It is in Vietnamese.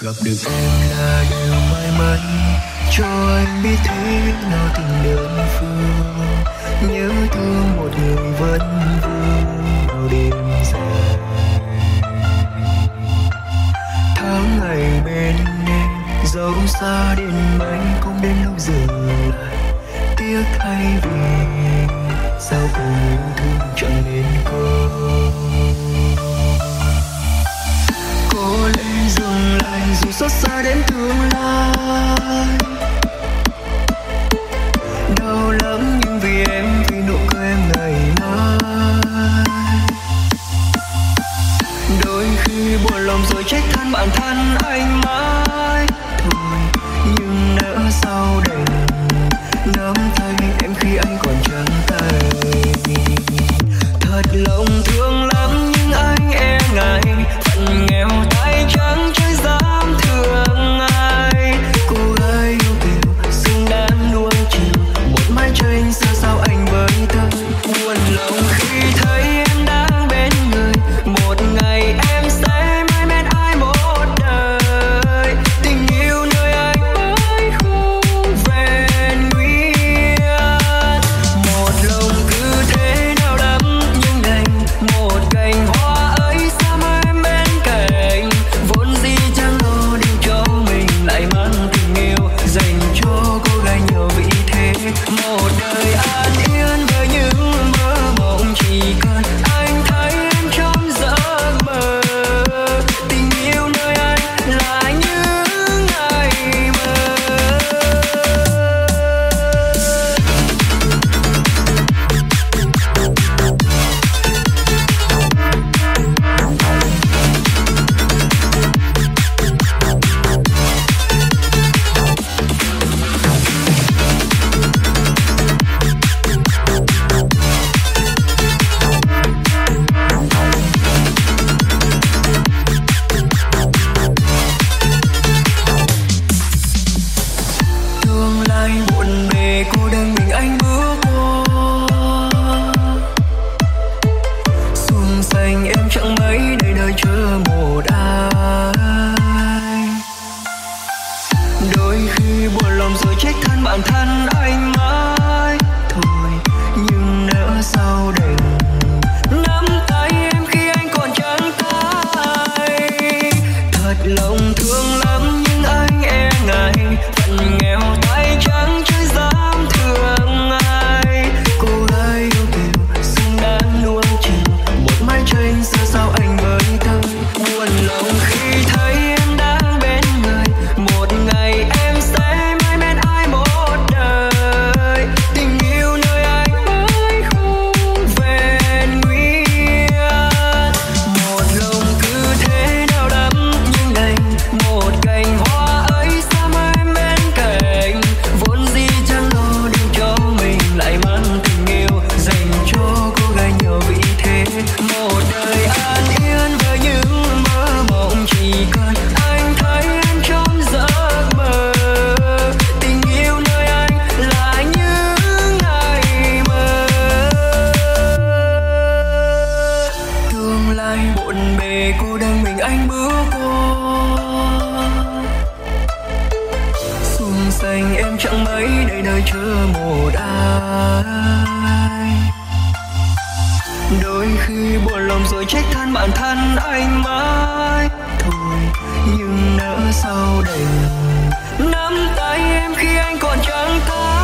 gặp được em là điều may mắn cho anh biết thế nào tình đơn phương. Nhớ thương một người vẫn vương vào đêm dài. Tháng ngày bên em, dẫu xa đến mấy cũng đến lúc dừng lại. Tiếc thay vì sao cùng yêu thương chẳng nên có có khi buồn lòng rồi trách than bản thân anh mãi. Thôi, nhưng nỡ sau đành nắm tay em khi anh còn trắng tay. Thật lòng thương lắm nhưng anh e ngại, phận nghèo tay trắng chưa dám thương ai. Cô gái yêu kiều, xứng đáng nuông chiều, một mái tranh xa sao anh với tôi. Buồn lòng khi thấy xanh, em chẳng mấy đây nơi chưa một ai. Đôi khi buồn lòng rồi trách than bản thân anh mãi thôi, nhưng nỡ sau đành nắm tay em khi anh còn chẳng thơ